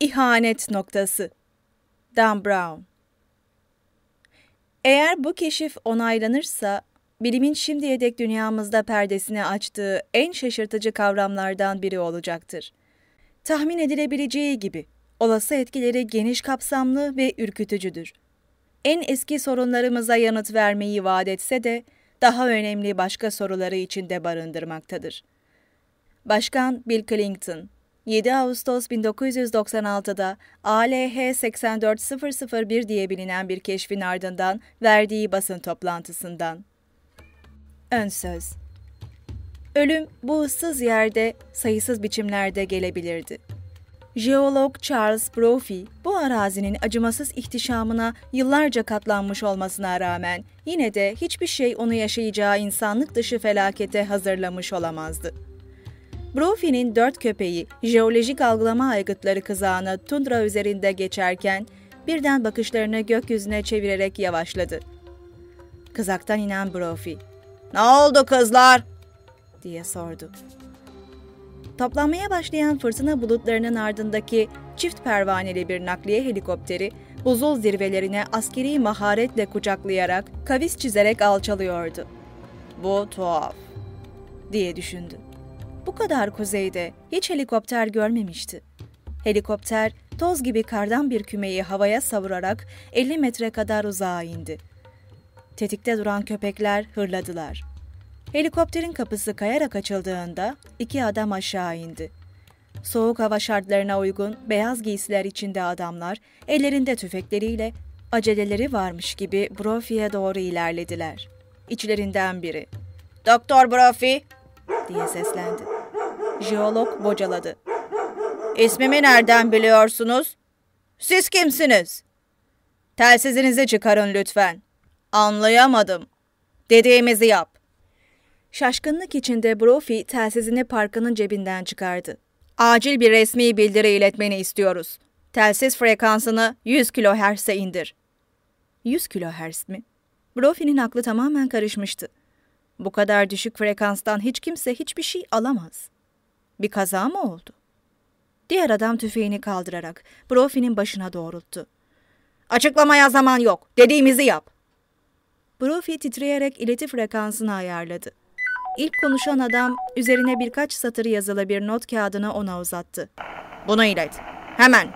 İhanet noktası. Dan Brown Eğer bu keşif onaylanırsa, bilimin şimdiye dek dünyamızda perdesini açtığı en şaşırtıcı kavramlardan biri olacaktır. Tahmin edilebileceği gibi, olası etkileri geniş kapsamlı ve ürkütücüdür. En eski sorunlarımıza yanıt vermeyi vaat etse de, daha önemli başka soruları içinde barındırmaktadır. Başkan Bill Clinton 7 Ağustos 1996'da ALH 84001 diye bilinen bir keşfin ardından verdiği basın toplantısından. Ön söz Ölüm bu ıssız yerde sayısız biçimlerde gelebilirdi. Jeolog Charles Brophy, bu arazinin acımasız ihtişamına yıllarca katlanmış olmasına rağmen yine de hiçbir şey onu yaşayacağı insanlık dışı felakete hazırlamış olamazdı. Brophy'nin dört köpeği jeolojik algılama aygıtları kızağını tundra üzerinde geçerken birden bakışlarını gökyüzüne çevirerek yavaşladı. Kızaktan inen Brophy, ''Ne oldu kızlar?'' diye sordu. Toplanmaya başlayan fırtına bulutlarının ardındaki çift pervaneli bir nakliye helikopteri buzul zirvelerine askeri maharetle kucaklayarak, kavis çizerek alçalıyordu. Bu tuhaf, diye düşündü. Bu kadar kuzeyde hiç helikopter görmemişti. Helikopter toz gibi kardan bir kümeyi havaya savurarak 50 metre kadar uzağa indi. Tetikte duran köpekler hırladılar. Helikopterin kapısı kayarak açıldığında iki adam aşağı indi. Soğuk hava şartlarına uygun beyaz giysiler içinde adamlar ellerinde tüfekleriyle aceleleri varmış gibi Brophy'ye doğru ilerlediler. İçlerinden biri ''Doktor Brophy!'' diye seslendi. Jeolog bocaladı. ''İsmimi nereden biliyorsunuz? Siz kimsiniz?'' ''Telsizinizi çıkarın lütfen.'' ''Anlayamadım.'' ''Dediğimizi yap.'' Şaşkınlık içinde Brophy telsizini parkının cebinden çıkardı. Acil bir resmi bildiri iletmeni istiyoruz. Telsiz frekansını 100 kHz'e indir. 100 kHz mi? Brophy'nin aklı tamamen karışmıştı. Bu kadar düşük frekanstan hiç kimse hiçbir şey alamaz. Bir kaza mı oldu? Diğer adam tüfeğini kaldırarak Brophy'nin başına doğrulttu. Açıklamaya zaman yok. Dediğimizi yap. Brophy titreyerek ileti frekansını ayarladı. İlk konuşan adam üzerine birkaç satır yazılı bir not kağıdını ona uzattı. Bunu ilet. Hemen.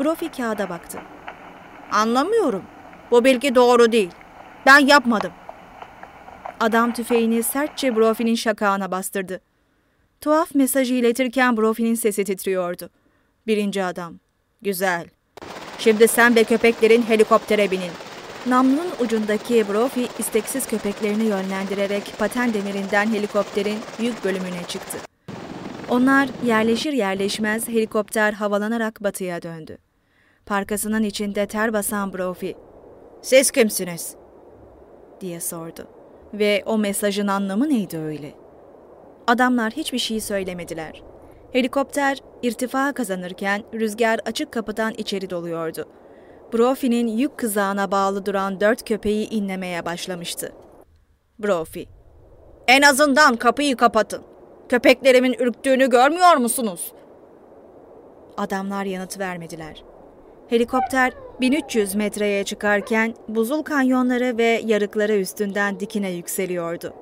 Brophy kağıda baktı. Anlamıyorum. Bu bilgi doğru değil. Ben yapmadım. Adam tüfeğini sertçe Brophy'nin şakağına bastırdı. Tuhaf mesajı iletirken Brophy'nin sesi titriyordu. Birinci adam. Güzel. Şimdi sen ve köpeklerin helikoptere binin. Namlunun ucundaki Brophy isteksiz köpeklerini yönlendirerek paten demirinden helikopterin yük bölümüne çıktı. Onlar yerleşir yerleşmez helikopter havalanarak batıya döndü. Parkasının içinde ter basan Brophy, ''Siz kimsiniz?'' diye sordu. Ve o mesajın anlamı neydi öyle? Adamlar hiçbir şey söylemediler. Helikopter irtifa kazanırken rüzgar açık kapıdan içeri doluyordu. Brophy'nin yük kızağına bağlı duran dört köpeği inlemeye başlamıştı. Brophy, en azından kapıyı kapatın. Köpeklerimin ürktüğünü görmüyor musunuz? Adamlar yanıt vermediler. Helikopter 1300 metreye çıkarken buzul kanyonları ve yarıkları üstünden dikine yükseliyordu.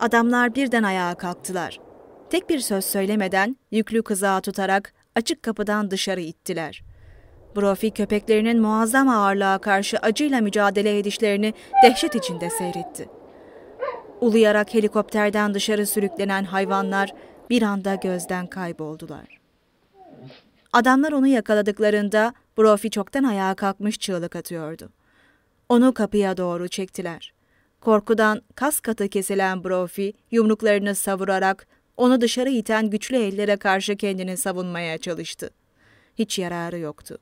Adamlar birden ayağa kalktılar. Tek bir söz söylemeden yüklü kızağı tutarak açık kapıdan dışarı ittiler. Brophy köpeklerinin muazzam ağırlığa karşı acıyla mücadele edişlerini dehşet içinde seyretti. Uluyarak helikopterden dışarı sürüklenen hayvanlar bir anda gözden kayboldular. Adamlar onu yakaladıklarında Brophy çoktan ayağa kalkmış çığlık atıyordu. Onu kapıya doğru çektiler. Korkudan kas katı kesilen Brophy yumruklarını savurarak onu dışarı iten güçlü ellere karşı kendini savunmaya çalıştı. Hiç yararı yoktu.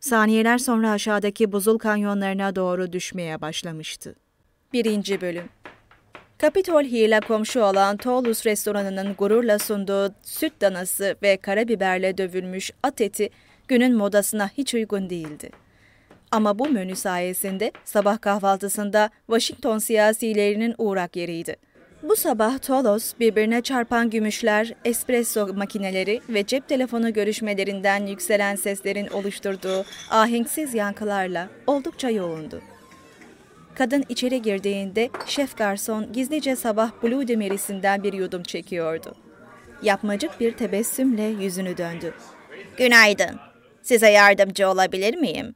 Saniyeler sonra aşağıdaki buzul kanyonlarına doğru düşmeye başlamıştı. Birinci Bölüm Capitol Hill'e komşu olan Tolus restoranının gururla sunduğu süt danası ve karabiberle dövülmüş at eti günün modasına hiç uygun değildi. Ama bu menü sayesinde sabah kahvaltısında Washington siyasilerinin uğrak yeriydi. Bu sabah Tolos birbirine çarpan gümüşler, espresso makineleri ve cep telefonu görüşmelerinden yükselen seslerin oluşturduğu ahenksiz yankılarla oldukça yoğundu. Kadın içeri girdiğinde şef garson gizlice sabah Blue Demeris'inden bir yudum çekiyordu. Yapmacık bir tebessümle yüzünü döndü. Günaydın. Size yardımcı olabilir miyim?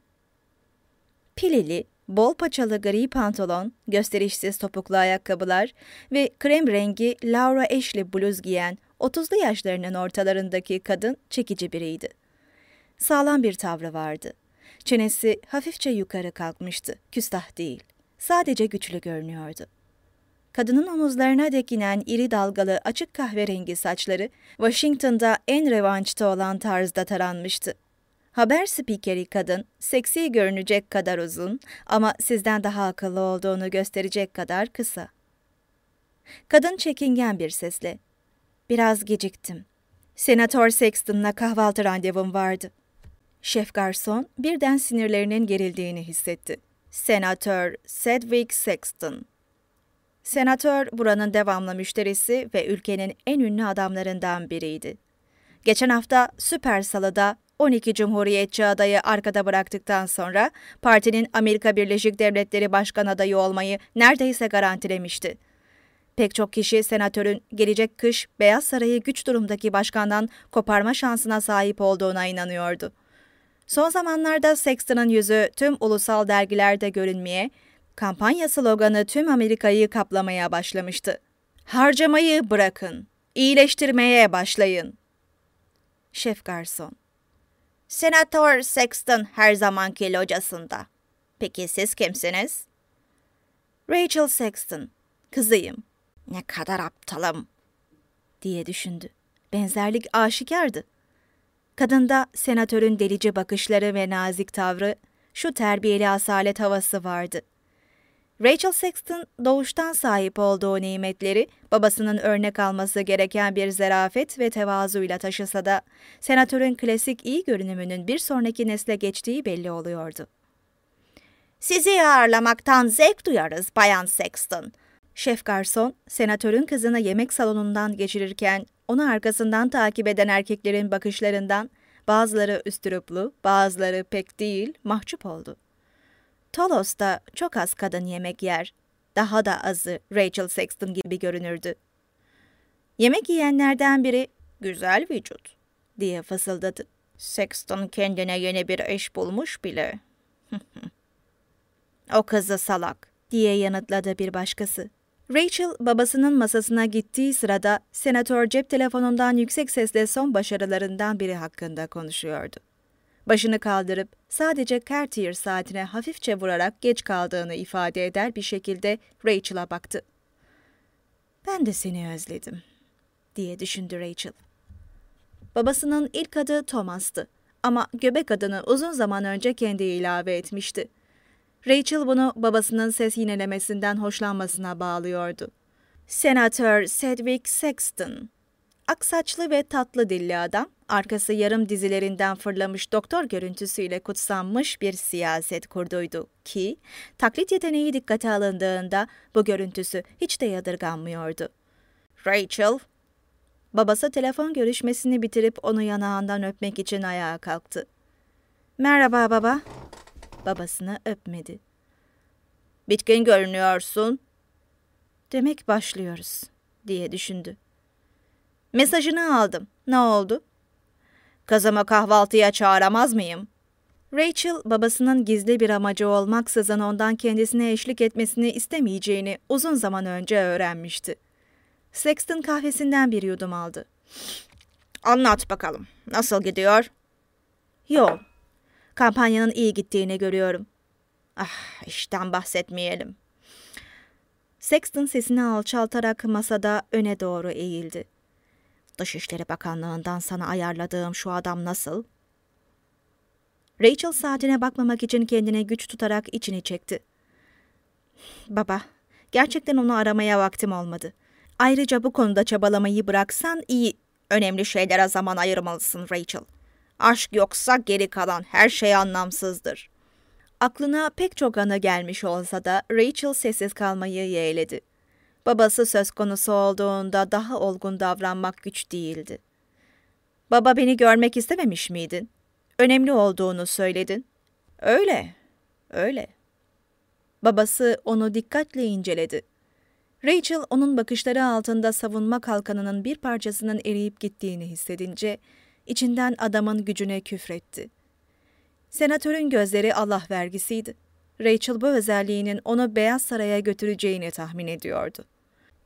Pilili, bol paçalı gri pantolon, gösterişsiz topuklu ayakkabılar ve krem rengi Laura Ashley bluz giyen 30'lu yaşlarının ortalarındaki kadın çekici biriydi. Sağlam bir tavrı vardı. Çenesi hafifçe yukarı kalkmıştı, küstah değil. Sadece güçlü görünüyordu. Kadının omuzlarına dek inen iri dalgalı açık kahverengi saçları Washington'da en revançta olan tarzda taranmıştı. Haber spikeri kadın, seksi görünecek kadar uzun ama sizden daha akıllı olduğunu gösterecek kadar kısa. Kadın çekingen bir sesle, ''Biraz geciktim. Senatör Sexton'la kahvaltı randevum vardı.'' Şef garson birden sinirlerinin gerildiğini hissetti. Senatör Sedgwick Sexton. Senatör buranın devamlı müşterisi ve ülkenin en ünlü adamlarından biriydi. Geçen hafta Süper Salı'da 12 Cumhuriyetçi adayı arkada bıraktıktan sonra partinin Amerika Birleşik Devletleri Başkan adayı olmayı neredeyse garantilemişti. Pek çok kişi senatörün gelecek kış Beyaz Saray'ı güç durumdaki başkandan koparma şansına sahip olduğuna inanıyordu. Son zamanlarda Sexton'ın yüzü tüm ulusal dergilerde görünmeye, kampanya sloganı tüm Amerika'yı kaplamaya başlamıştı. Harcamayı bırakın, iyileştirmeye başlayın. Şef Garson Senatör Sexton her zamanki locasında. Peki siz kimsiniz? Rachel Sexton, kızıyım. Ne kadar aptalım, diye düşündü. Benzerlik aşikardı. Kadında senatörün delici bakışları ve nazik tavrı, şu terbiyeli asalet havası vardı. Rachel Sexton doğuştan sahip olduğu nimetleri babasının örnek alması gereken bir zerafet ve tevazuyla taşısa da senatörün klasik iyi görünümünün bir sonraki nesle geçtiği belli oluyordu. Sizi ağırlamaktan zevk duyarız Bayan Sexton. Şef garson, senatörün kızını yemek salonundan geçirirken onu arkasından takip eden erkeklerin bakışlarından bazıları üstüruplu, bazıları pek değil, mahcup oldu. Tolos'ta çok az kadın yemek yer. Daha da azı Rachel Sexton gibi görünürdü. Yemek yiyenlerden biri, güzel vücut, diye fısıldadı. Sexton kendine yeni bir eş bulmuş bile. o kızı salak, diye yanıtladı bir başkası. Rachel babasının masasına gittiği sırada senatör cep telefonundan yüksek sesle son başarılarından biri hakkında konuşuyordu. Başını kaldırıp sadece Cartier saatine hafifçe vurarak geç kaldığını ifade eder bir şekilde Rachel'a baktı. Ben de seni özledim, diye düşündü Rachel. Babasının ilk adı Thomas'tı ama göbek adını uzun zaman önce kendi ilave etmişti. Rachel bunu babasının ses yinelemesinden hoşlanmasına bağlıyordu. Senatör Sedgwick Sexton. Aksaçlı ve tatlı dilli adam, arkası yarım dizilerinden fırlamış doktor görüntüsüyle kutsanmış bir siyaset kurduydu ki, taklit yeteneği dikkate alındığında bu görüntüsü hiç de yadırganmıyordu. Rachel, babası telefon görüşmesini bitirip onu yanağından öpmek için ayağa kalktı. Merhaba baba, babasını öpmedi. Bitkin görünüyorsun. Demek başlıyoruz, diye düşündü. Mesajını aldım. Ne oldu? Kızımı kahvaltıya çağıramaz mıyım? Rachel, babasının gizli bir amacı olmaksızın ondan kendisine eşlik etmesini istemeyeceğini uzun zaman önce öğrenmişti. Sexton kahvesinden bir yudum aldı. Anlat bakalım. Nasıl gidiyor? Yok. Kampanyanın iyi gittiğini görüyorum. Ah, işten bahsetmeyelim. Sexton sesini alçaltarak masada öne doğru eğildi. Dışişleri Bakanlığı'ndan sana ayarladığım şu adam nasıl? Rachel saatine bakmamak için kendine güç tutarak içini çekti. Baba, gerçekten onu aramaya vaktim olmadı. Ayrıca bu konuda çabalamayı bıraksan iyi. Önemli şeylere zaman ayırmalısın Rachel. Aşk yoksa geri kalan her şey anlamsızdır. Aklına pek çok anı gelmiş olsa da Rachel sessiz kalmayı yeğledi. Babası söz konusu olduğunda daha olgun davranmak güç değildi. Baba beni görmek istememiş miydin? Önemli olduğunu söyledin. Öyle, öyle. Babası onu dikkatle inceledi. Rachel onun bakışları altında savunma kalkanının bir parçasının eriyip gittiğini hissedince içinden adamın gücüne küfretti. Senatörün gözleri Allah vergisiydi. Rachel bu özelliğinin onu Beyaz Saray'a götüreceğini tahmin ediyordu.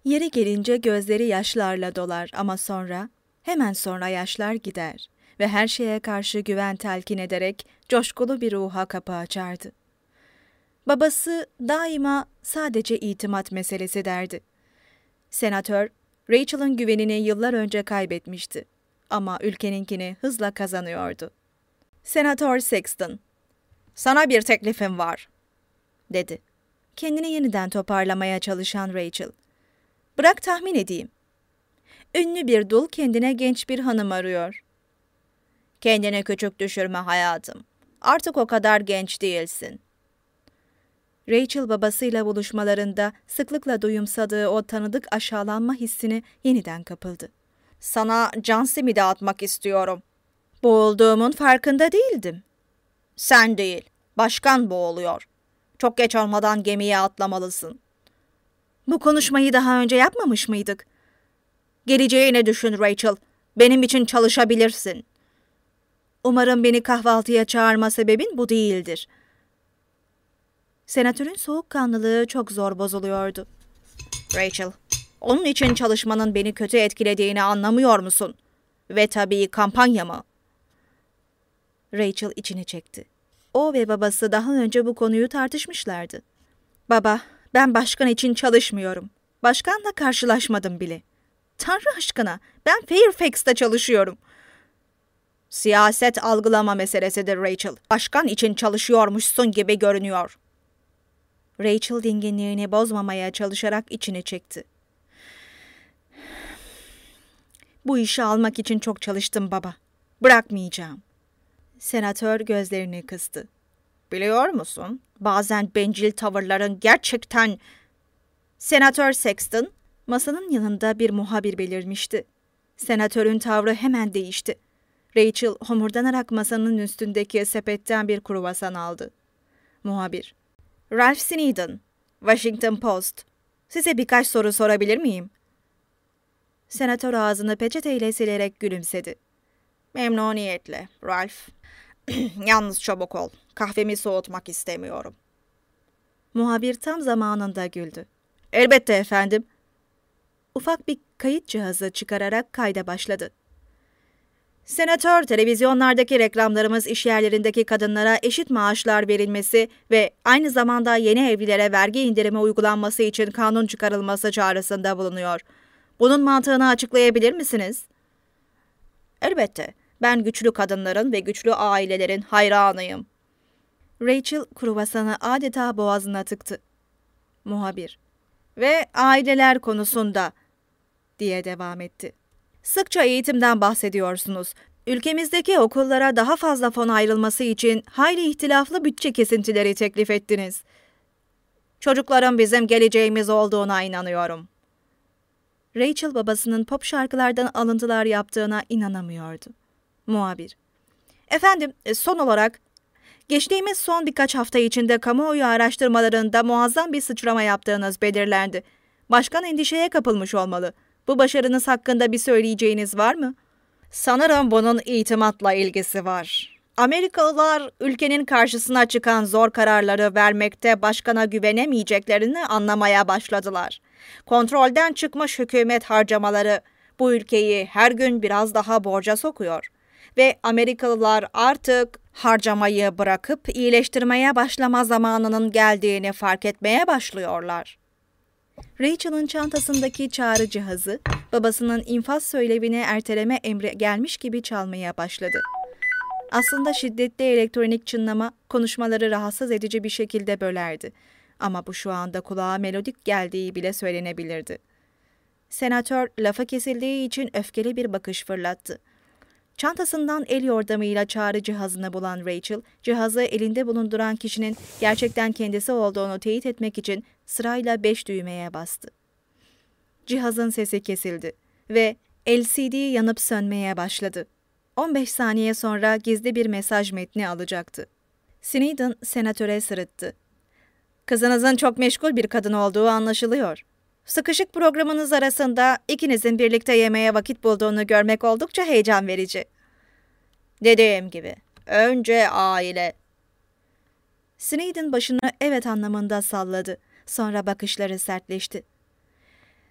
Yeri gelince gözleri yaşlarla dolar ama sonra, hemen sonra yaşlar gider ve her şeye karşı güven telkin ederek coşkulu bir ruha kapı açardı. Babası daima sadece itimat meselesi derdi. Senatör, Rachel'ın güvenini yıllar önce kaybetmişti ama ülkeninkini hızla kazanıyordu. Senatör Sexton, sana bir teklifim var, dedi. Kendini yeniden toparlamaya çalışan Rachel. Bırak tahmin edeyim. Ünlü bir dul kendine genç bir hanım arıyor. Kendini küçük düşürme hayatım. Artık o kadar genç değilsin. Rachel babasıyla buluşmalarında sıklıkla duyumsadığı o tanıdık aşağılanma hissini yeniden kapıldı. Sana can simidi atmak istiyorum. Boğulduğumun farkında değildim. Sen değil, başkan boğuluyor. Çok geç olmadan gemiye atlamalısın. Bu konuşmayı daha önce yapmamış mıydık? Geleceğini düşün Rachel. Benim için çalışabilirsin. Umarım beni kahvaltıya çağırma sebebin bu değildir. Senatörün soğukkanlılığı çok zor bozuluyordu. Rachel, onun için çalışmanın beni kötü etkilediğini anlamıyor musun? Ve tabii kampanya mı? Rachel içini çekti. O ve babası daha önce bu konuyu tartışmışlardı. Baba, ben başkan için çalışmıyorum. Başkanla karşılaşmadım bile. Tanrı aşkına, ben Fairfax'ta çalışıyorum. Siyaset algılama meselesidir Rachel. Başkan için çalışıyormuşsun gibi görünüyor. Rachel dinginliğini bozmamaya çalışarak içini çekti. Bu işi almak için çok çalıştım baba. Bırakmayacağım. Senatör gözlerini kıstı. Biliyor musun? Bazen bencil tavırların gerçekten... Senatör Sexton, masanın yanında bir muhabir belirmişti. Senatörün tavrı hemen değişti. Rachel homurdanarak masanın üstündeki sepetten bir kruvasan aldı. Muhabir, Ralph Sneeden, Washington Post. Size birkaç soru sorabilir miyim? Senatör ağzını peçeteyle silerek gülümsedi. Memnuniyetle, Ralph. Yalnız çabuk ol. Kahvemi soğutmak istemiyorum. Muhabir tam zamanında güldü. Elbette efendim. Ufak bir kayıt cihazı çıkararak kayda başladı. Senatör, televizyonlardaki reklamlarımız iş yerlerindeki kadınlara eşit maaşlar verilmesi ve aynı zamanda yeni evlilere vergi indirimi uygulanması için kanun çıkarılması çağrısında bulunuyor. Bunun mantığını açıklayabilir misiniz? Elbette. Ben güçlü kadınların ve güçlü ailelerin hayranıyım. Rachel kruvasanı adeta boğazına tıktı. Muhabir. Ve aileler konusunda diye devam etti. Sıkça eğitimden bahsediyorsunuz. Ülkemizdeki okullara daha fazla fon ayrılması için hayli ihtilaflı bütçe kesintileri teklif ettiniz. Çocukların bizim geleceğimiz olduğuna inanıyorum. Rachel babasının pop şarkılardan alıntılar yaptığına inanamıyordu. Muhabir. Efendim, e, son olarak geçtiğimiz son birkaç hafta içinde kamuoyu araştırmalarında muazzam bir sıçrama yaptığınız belirlendi. Başkan endişeye kapılmış olmalı. Bu başarınız hakkında bir söyleyeceğiniz var mı? Sanırım bunun itimatla ilgisi var. Amerikalılar ülkenin karşısına çıkan zor kararları vermekte başkana güvenemeyeceklerini anlamaya başladılar. Kontrolden çıkmış hükümet harcamaları bu ülkeyi her gün biraz daha borca sokuyor ve Amerikalılar artık harcamayı bırakıp iyileştirmeye başlama zamanının geldiğini fark etmeye başlıyorlar. Rachel'ın çantasındaki çağrı cihazı babasının infaz söylevini erteleme emri gelmiş gibi çalmaya başladı. Aslında şiddetli elektronik çınlama konuşmaları rahatsız edici bir şekilde bölerdi. Ama bu şu anda kulağa melodik geldiği bile söylenebilirdi. Senatör lafa kesildiği için öfkeli bir bakış fırlattı. Çantasından el yordamıyla çağrı cihazını bulan Rachel, cihazı elinde bulunduran kişinin gerçekten kendisi olduğunu teyit etmek için sırayla beş düğmeye bastı. cihazın sesi kesildi ve LCD yanıp sönmeye başladı. 15 saniye sonra gizli bir mesaj metni alacaktı. Sneeden senatöre sırıttı. Kızınızın çok meşgul bir kadın olduğu anlaşılıyor. Sıkışık programınız arasında ikinizin birlikte yemeğe vakit bulduğunu görmek oldukça heyecan verici. Dediğim gibi, önce aile. Sneeden başını evet anlamında salladı. Sonra bakışları sertleşti.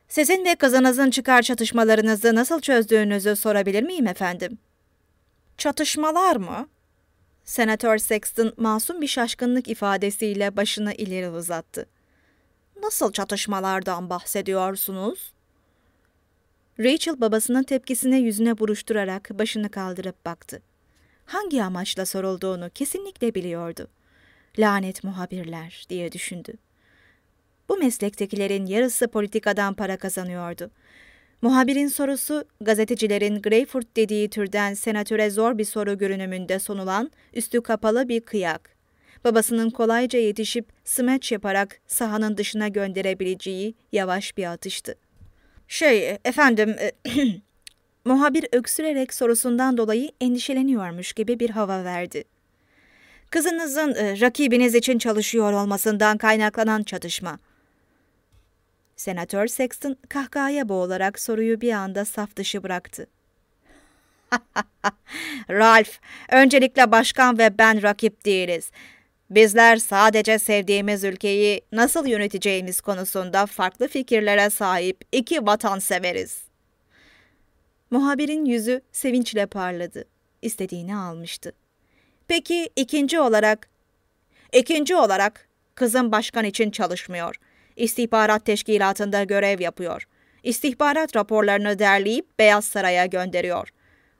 Sizin ve kızınızın çıkar çatışmalarınızı nasıl çözdüğünüzü sorabilir miyim efendim? Çatışmalar mı? Senatör Sexton masum bir şaşkınlık ifadesiyle başını ileri uzattı. Nasıl çatışmalardan bahsediyorsunuz? Rachel babasının tepkisine yüzüne buruşturarak başını kaldırıp baktı. Hangi amaçla sorulduğunu kesinlikle biliyordu. Lanet muhabirler diye düşündü. Bu meslektekilerin yarısı politikadan para kazanıyordu. Muhabirin sorusu, gazetecilerin Greyfurt dediği türden senatöre zor bir soru görünümünde sunulan, üstü kapalı bir kıyak. Babasının kolayca yetişip smaç yaparak sahanın dışına gönderebileceği yavaş bir atıştı. Şey, efendim, e, muhabir öksürerek sorusundan dolayı endişeleniyormuş gibi bir hava verdi. Kızınızın e, rakibiniz için çalışıyor olmasından kaynaklanan çatışma. Senatör Sexton kahkahaya boğularak soruyu bir anda saf dışı bıraktı. Ralph, öncelikle başkan ve ben rakip değiliz. Bizler sadece sevdiğimiz ülkeyi nasıl yöneteceğimiz konusunda farklı fikirlere sahip iki vatanseveriz. Muhabirin yüzü sevinçle parladı. İstediğini almıştı. Peki ikinci olarak? İkinci olarak kızım başkan için çalışmıyor. İstihbarat teşkilatında görev yapıyor. İstihbarat raporlarını derleyip Beyaz Saray'a gönderiyor.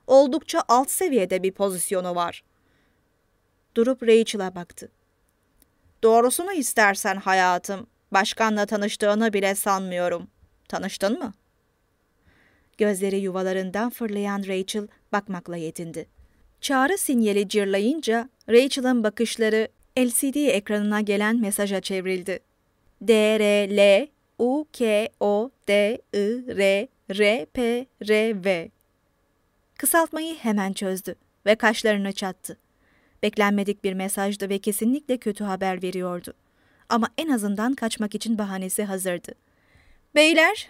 Oldukça alt seviyede bir pozisyonu var. Durup Rachel'a baktı. Doğrusunu istersen hayatım, başkanla tanıştığını bile sanmıyorum. Tanıştın mı? Gözleri yuvalarından fırlayan Rachel bakmakla yetindi. Çağrı sinyali cırlayınca Rachel'ın bakışları LCD ekranına gelen mesaja çevrildi. D R L U K O D I R R P R V. Kısaltmayı hemen çözdü ve kaşlarını çattı. Beklenmedik bir mesajdı ve kesinlikle kötü haber veriyordu. Ama en azından kaçmak için bahanesi hazırdı. Beyler,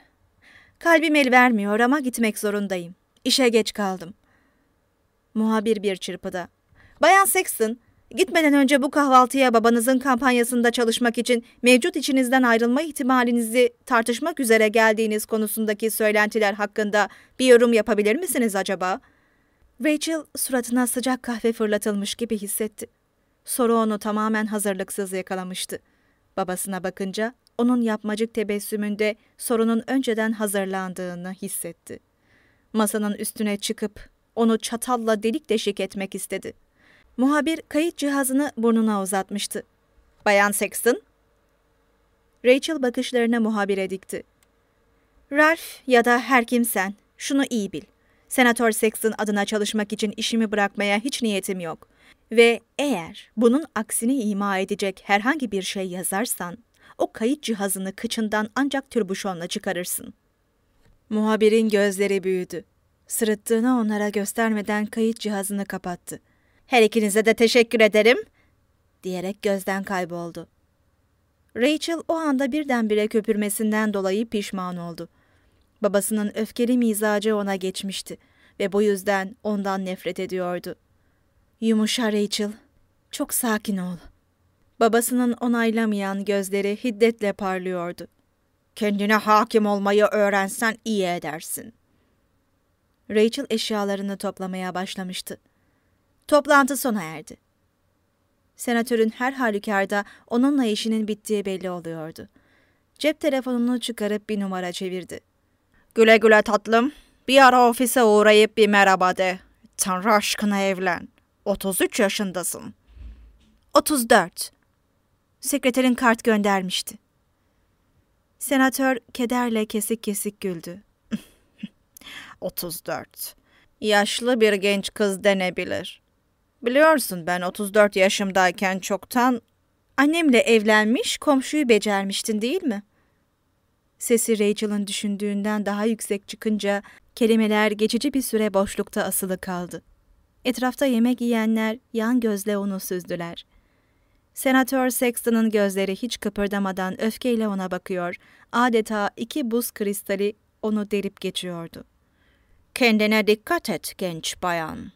kalbim el vermiyor ama gitmek zorundayım. İşe geç kaldım. Muhabir bir çırpıda. Bayan Sexton, gitmeden önce bu kahvaltıya babanızın kampanyasında çalışmak için mevcut içinizden ayrılma ihtimalinizi tartışmak üzere geldiğiniz konusundaki söylentiler hakkında bir yorum yapabilir misiniz acaba?'' Rachel suratına sıcak kahve fırlatılmış gibi hissetti. Soru onu tamamen hazırlıksız yakalamıştı. Babasına bakınca onun yapmacık tebessümünde sorunun önceden hazırlandığını hissetti. Masanın üstüne çıkıp onu çatalla delik deşik etmek istedi. Muhabir kayıt cihazını burnuna uzatmıştı. Bayan Sexton? Rachel bakışlarını muhabire dikti. Ralph ya da her kimsen, şunu iyi bil. Senatör Sexton adına çalışmak için işimi bırakmaya hiç niyetim yok. Ve eğer bunun aksini ima edecek herhangi bir şey yazarsan, o kayıt cihazını kıçından ancak türbüşonla çıkarırsın. Muhabirin gözleri büyüdü. Sırıttığını onlara göstermeden kayıt cihazını kapattı. Her ikinize de teşekkür ederim, diyerek gözden kayboldu. Rachel o anda birdenbire köpürmesinden dolayı pişman oldu. Babasının öfkeli mizacı ona geçmişti ve bu yüzden ondan nefret ediyordu. Yumuşa Rachel, çok sakin ol. Babasının onaylamayan gözleri hiddetle parlıyordu. Kendine hakim olmayı öğrensen iyi edersin. Rachel eşyalarını toplamaya başlamıştı. Toplantı sona erdi. Senatörün her halükarda onunla işinin bittiği belli oluyordu. Cep telefonunu çıkarıp bir numara çevirdi. Güle güle tatlım. Bir ara ofise uğrayıp bir merhaba de. Tanrı aşkına evlen. 33 yaşındasın. 34. Sekreterin kart göndermişti. Senatör kederle kesik kesik güldü. 34. Yaşlı bir genç kız denebilir. Biliyorsun ben 34 yaşımdayken çoktan annemle evlenmiş, komşuyu becermiştin değil mi?'' Sesi Rachel'ın düşündüğünden daha yüksek çıkınca kelimeler geçici bir süre boşlukta asılı kaldı. Etrafta yemek yiyenler yan gözle onu süzdüler. Senatör Sexton'ın gözleri hiç kıpırdamadan öfkeyle ona bakıyor, adeta iki buz kristali onu delip geçiyordu. Kendine dikkat et genç bayan.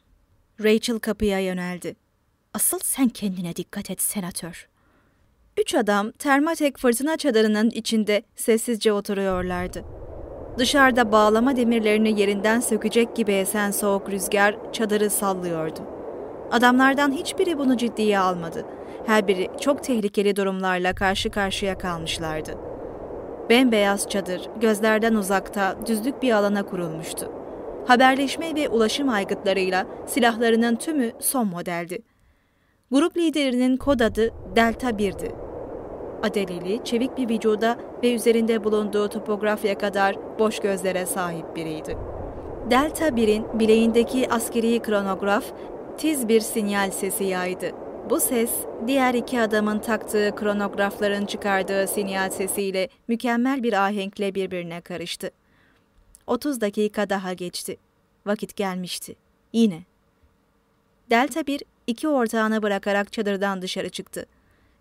Rachel kapıya yöneldi. Asıl sen kendine dikkat et senatör. Üç adam termatek fırtına çadırının içinde sessizce oturuyorlardı. Dışarıda bağlama demirlerini yerinden sökecek gibi esen soğuk rüzgar çadırı sallıyordu. Adamlardan hiçbiri bunu ciddiye almadı. Her biri çok tehlikeli durumlarla karşı karşıya kalmışlardı. Bembeyaz çadır gözlerden uzakta düzlük bir alana kurulmuştu. Haberleşme ve ulaşım aygıtlarıyla silahlarının tümü son modeldi. Grup liderinin kod adı Delta 1'di. Adeleli, çevik bir vücuda ve üzerinde bulunduğu topografya kadar boş gözlere sahip biriydi. Delta 1'in bileğindeki askeri kronograf tiz bir sinyal sesi yaydı. Bu ses, diğer iki adamın taktığı kronografların çıkardığı sinyal sesiyle mükemmel bir ahenkle birbirine karıştı. 30 dakika daha geçti. Vakit gelmişti. Yine. Delta 1 iki ortağını bırakarak çadırdan dışarı çıktı.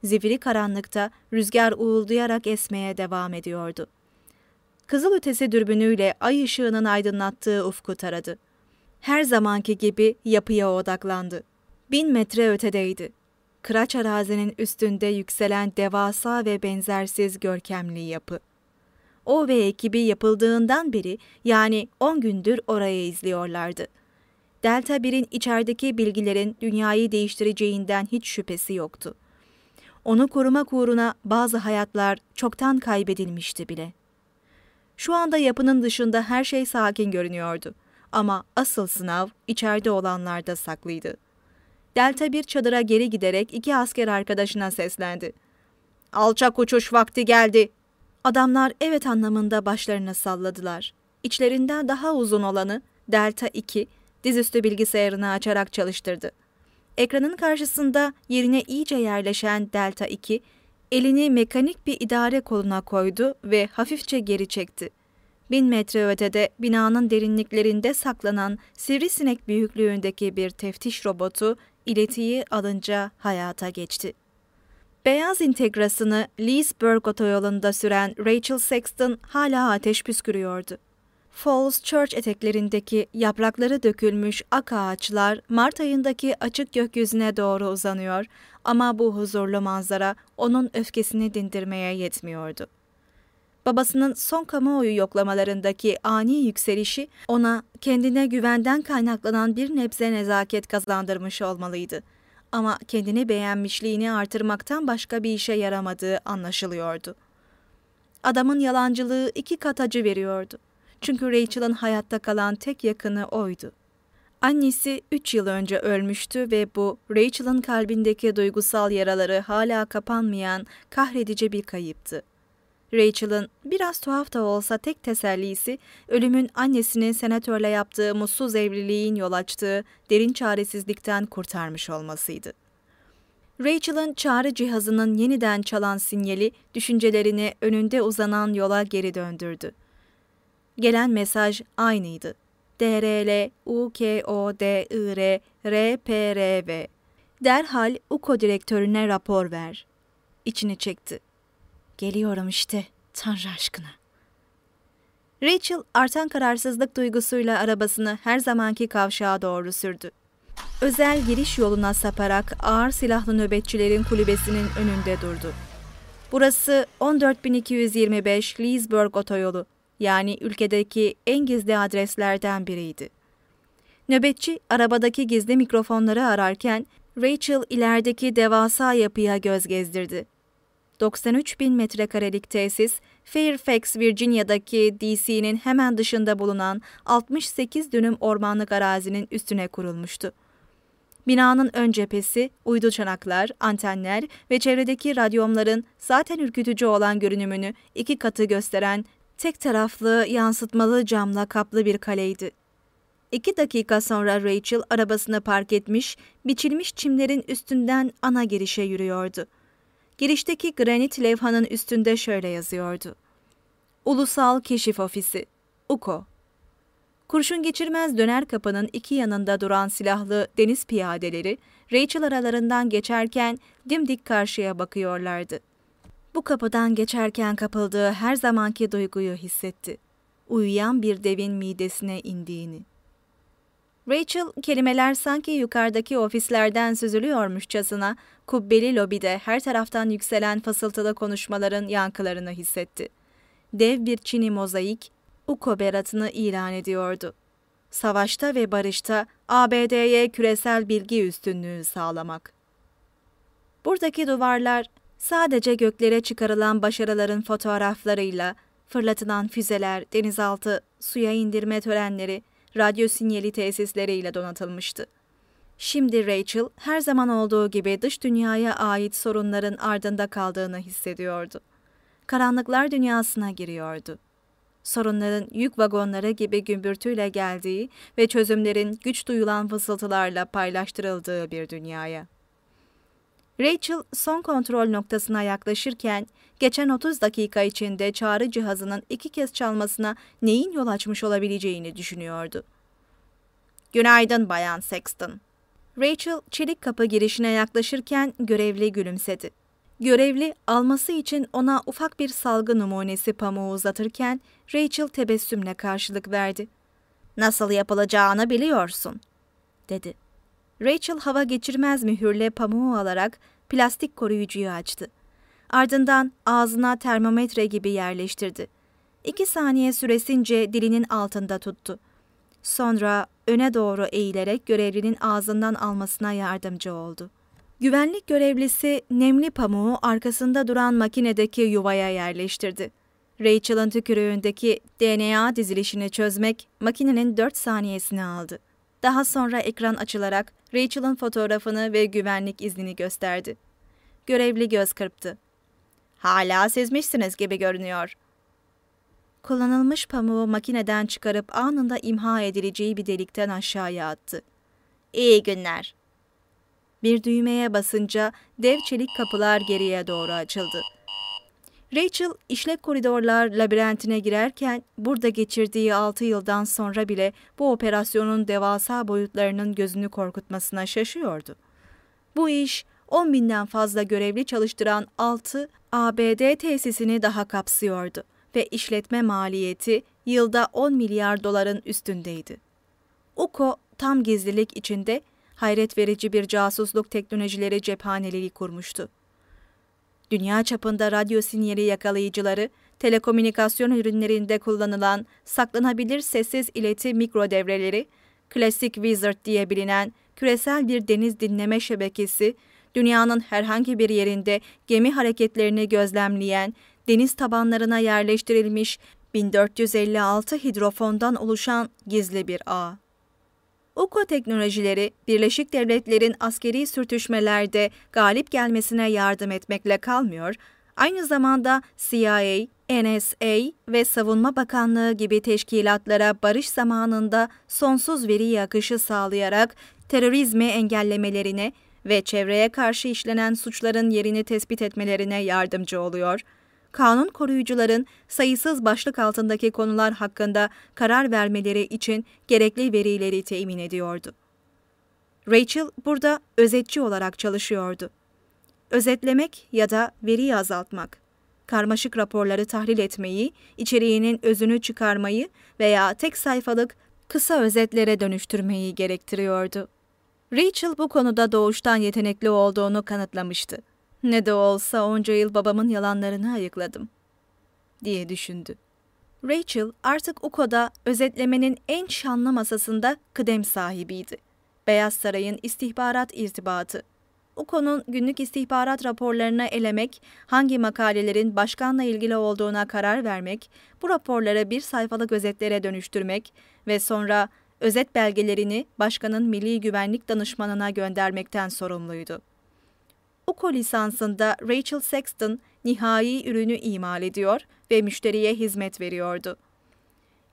Zifiri karanlıkta rüzgar uğuldayarak esmeye devam ediyordu. Kızıl ötesi dürbünüyle ay ışığının aydınlattığı ufku taradı. Her zamanki gibi yapıya odaklandı. Bin metre ötedeydi. Kıraç arazinin üstünde yükselen devasa ve benzersiz görkemli yapı. O ve ekibi yapıldığından beri yani 10 gündür orayı izliyorlardı. Delta 1'in içerideki bilgilerin dünyayı değiştireceğinden hiç şüphesi yoktu. Onu korumak uğruna bazı hayatlar çoktan kaybedilmişti bile. Şu anda yapının dışında her şey sakin görünüyordu. Ama asıl sınav içeride olanlarda saklıydı. Delta bir çadıra geri giderek iki asker arkadaşına seslendi. Alçak uçuş vakti geldi. Adamlar evet anlamında başlarını salladılar. İçlerinden daha uzun olanı Delta 2 dizüstü bilgisayarını açarak çalıştırdı. Ekranın karşısında yerine iyice yerleşen Delta 2 elini mekanik bir idare koluna koydu ve hafifçe geri çekti. Bin metre ötede binanın derinliklerinde saklanan sivrisinek büyüklüğündeki bir teftiş robotu iletiyi alınca hayata geçti. Beyaz integrasını Leesburg otoyolunda süren Rachel Sexton hala ateş püskürüyordu. Falls Church eteklerindeki yaprakları dökülmüş ak ağaçlar Mart ayındaki açık gökyüzüne doğru uzanıyor ama bu huzurlu manzara onun öfkesini dindirmeye yetmiyordu. Babasının son kamuoyu yoklamalarındaki ani yükselişi ona kendine güvenden kaynaklanan bir nebze nezaket kazandırmış olmalıydı. Ama kendini beğenmişliğini artırmaktan başka bir işe yaramadığı anlaşılıyordu. Adamın yalancılığı iki kat acı veriyordu. Çünkü Rachel'ın hayatta kalan tek yakını oydu. Annesi üç yıl önce ölmüştü ve bu Rachel'ın kalbindeki duygusal yaraları hala kapanmayan kahredici bir kayıptı. Rachel'ın biraz tuhaf da olsa tek tesellisi ölümün annesinin senatörle yaptığı mutsuz evliliğin yol açtığı derin çaresizlikten kurtarmış olmasıydı. Rachel'ın çağrı cihazının yeniden çalan sinyali düşüncelerini önünde uzanan yola geri döndürdü. Gelen mesaj aynıydı. DRL UKODIR RPRV Derhal UKO direktörüne rapor ver. İçini çekti. Geliyorum işte, Tanrı aşkına. Rachel artan kararsızlık duygusuyla arabasını her zamanki kavşağa doğru sürdü. Özel giriş yoluna saparak ağır silahlı nöbetçilerin kulübesinin önünde durdu. Burası 14225 Leesburg otoyolu yani ülkedeki en gizli adreslerden biriydi. Nöbetçi arabadaki gizli mikrofonları ararken Rachel ilerideki devasa yapıya göz gezdirdi. 93 bin metrekarelik tesis, Fairfax, Virginia'daki DC'nin hemen dışında bulunan 68 dönüm ormanlık arazinin üstüne kurulmuştu. Binanın ön cephesi, uydu çanaklar, antenler ve çevredeki radyomların zaten ürkütücü olan görünümünü iki katı gösteren tek taraflı yansıtmalı camla kaplı bir kaleydi. İki dakika sonra Rachel arabasını park etmiş, biçilmiş çimlerin üstünden ana girişe yürüyordu. Girişteki granit levhanın üstünde şöyle yazıyordu. Ulusal Keşif Ofisi UKO Kurşun geçirmez döner kapının iki yanında duran silahlı deniz piyadeleri, Rachel aralarından geçerken dimdik karşıya bakıyorlardı. Bu kapıdan geçerken kapıldığı her zamanki duyguyu hissetti. Uyuyan bir devin midesine indiğini. Rachel, kelimeler sanki yukarıdaki ofislerden süzülüyormuşçasına, kubbeli lobide her taraftan yükselen fısıltılı konuşmaların yankılarını hissetti. Dev bir Çin'i mozaik, Uko beratını ilan ediyordu. Savaşta ve barışta ABD'ye küresel bilgi üstünlüğü sağlamak. Buradaki duvarlar sadece göklere çıkarılan başarıların fotoğraflarıyla, fırlatılan füzeler, denizaltı, suya indirme törenleri, radyo sinyali tesisleriyle donatılmıştı. Şimdi Rachel her zaman olduğu gibi dış dünyaya ait sorunların ardında kaldığını hissediyordu. Karanlıklar dünyasına giriyordu. Sorunların yük vagonları gibi gümbürtüyle geldiği ve çözümlerin güç duyulan fısıltılarla paylaştırıldığı bir dünyaya. Rachel son kontrol noktasına yaklaşırken geçen 30 dakika içinde çağrı cihazının iki kez çalmasına neyin yol açmış olabileceğini düşünüyordu. Günaydın Bayan Sexton. Rachel çelik kapı girişine yaklaşırken görevli gülümsedi. Görevli alması için ona ufak bir salgı numunesi pamuğu uzatırken Rachel tebessümle karşılık verdi. Nasıl yapılacağını biliyorsun, dedi. Rachel hava geçirmez mühürle pamuğu alarak plastik koruyucuyu açtı. Ardından ağzına termometre gibi yerleştirdi. İki saniye süresince dilinin altında tuttu. Sonra öne doğru eğilerek görevlinin ağzından almasına yardımcı oldu. Güvenlik görevlisi nemli pamuğu arkasında duran makinedeki yuvaya yerleştirdi. Rachel'ın tükürüğündeki DNA dizilişini çözmek makinenin 4 saniyesini aldı. Daha sonra ekran açılarak Rachel'ın fotoğrafını ve güvenlik iznini gösterdi. Görevli göz kırptı. Hala sezmişsiniz gibi görünüyor. Kullanılmış pamuğu makineden çıkarıp anında imha edileceği bir delikten aşağıya attı. İyi günler. Bir düğmeye basınca dev çelik kapılar geriye doğru açıldı. Rachel işlek koridorlar labirentine girerken burada geçirdiği 6 yıldan sonra bile bu operasyonun devasa boyutlarının gözünü korkutmasına şaşıyordu. Bu iş 10 binden fazla görevli çalıştıran 6 ABD tesisini daha kapsıyordu ve işletme maliyeti yılda 10 milyar doların üstündeydi. UKO tam gizlilik içinde hayret verici bir casusluk teknolojileri cephaneliği kurmuştu. Dünya çapında radyo sinyali yakalayıcıları, telekomünikasyon ürünlerinde kullanılan saklanabilir sessiz ileti mikro devreleri, Classic Wizard diye bilinen küresel bir deniz dinleme şebekesi, dünyanın herhangi bir yerinde gemi hareketlerini gözlemleyen, deniz tabanlarına yerleştirilmiş 1456 hidrofondan oluşan gizli bir ağ. UKO teknolojileri, Birleşik Devletler'in askeri sürtüşmelerde galip gelmesine yardım etmekle kalmıyor, aynı zamanda CIA, NSA ve Savunma Bakanlığı gibi teşkilatlara barış zamanında sonsuz veri akışı sağlayarak terörizmi engellemelerine ve çevreye karşı işlenen suçların yerini tespit etmelerine yardımcı oluyor.'' Kanun koruyucuların sayısız başlık altındaki konular hakkında karar vermeleri için gerekli verileri temin ediyordu. Rachel burada özetçi olarak çalışıyordu. Özetlemek ya da veriyi azaltmak, karmaşık raporları tahlil etmeyi, içeriğinin özünü çıkarmayı veya tek sayfalık kısa özetlere dönüştürmeyi gerektiriyordu. Rachel bu konuda doğuştan yetenekli olduğunu kanıtlamıştı. Ne de olsa onca yıl babamın yalanlarını ayıkladım, diye düşündü. Rachel artık Uko'da özetlemenin en şanlı masasında kıdem sahibiydi. Beyaz Saray'ın istihbarat irtibatı. Uko'nun günlük istihbarat raporlarını elemek, hangi makalelerin başkanla ilgili olduğuna karar vermek, bu raporları bir sayfalık özetlere dönüştürmek ve sonra özet belgelerini başkanın milli güvenlik danışmanına göndermekten sorumluydu. UKO lisansında Rachel Sexton nihai ürünü imal ediyor ve müşteriye hizmet veriyordu.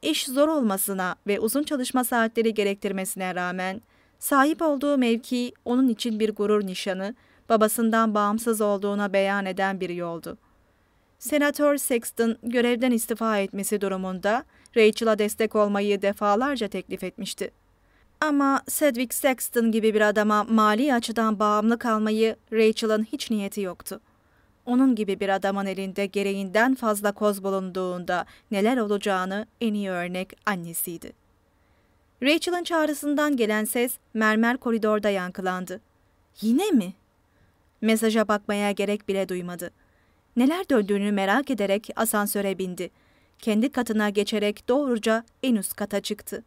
İş zor olmasına ve uzun çalışma saatleri gerektirmesine rağmen sahip olduğu mevki onun için bir gurur nişanı, babasından bağımsız olduğuna beyan eden bir yoldu. Senatör Sexton görevden istifa etmesi durumunda Rachel'a destek olmayı defalarca teklif etmişti. Ama Sedgwick Sexton gibi bir adama mali açıdan bağımlı kalmayı Rachel'ın hiç niyeti yoktu. Onun gibi bir adamın elinde gereğinden fazla koz bulunduğunda neler olacağını en iyi örnek annesiydi. Rachel'ın çağrısından gelen ses mermer koridorda yankılandı. Yine mi? Mesaja bakmaya gerek bile duymadı. Neler döndüğünü merak ederek asansöre bindi. Kendi katına geçerek doğruca en üst kata çıktı.